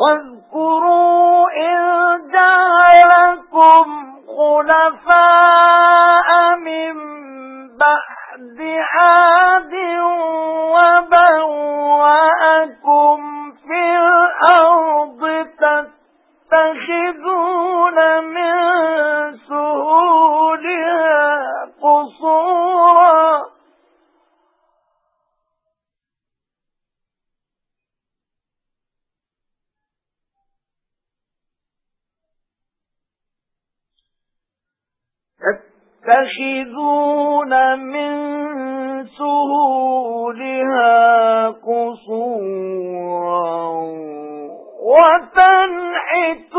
واذكروا إن جعلكم خلفاء تتخذون من سهولها قصورا وتنحتون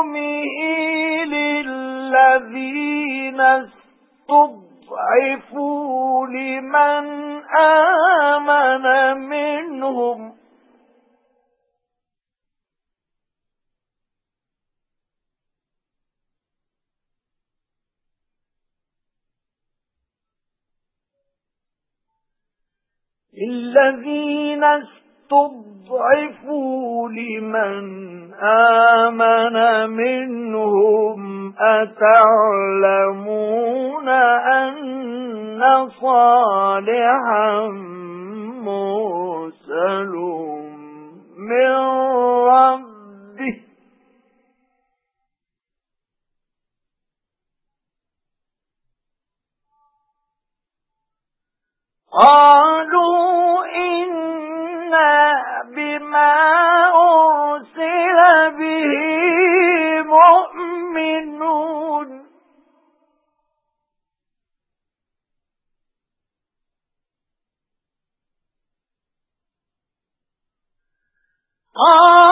قومه للذين استضعفوا لمن آمن منهم. الذين لمن آمن منهم أتعلمون أن صالحا مرسل من ربه. قالوا Oh!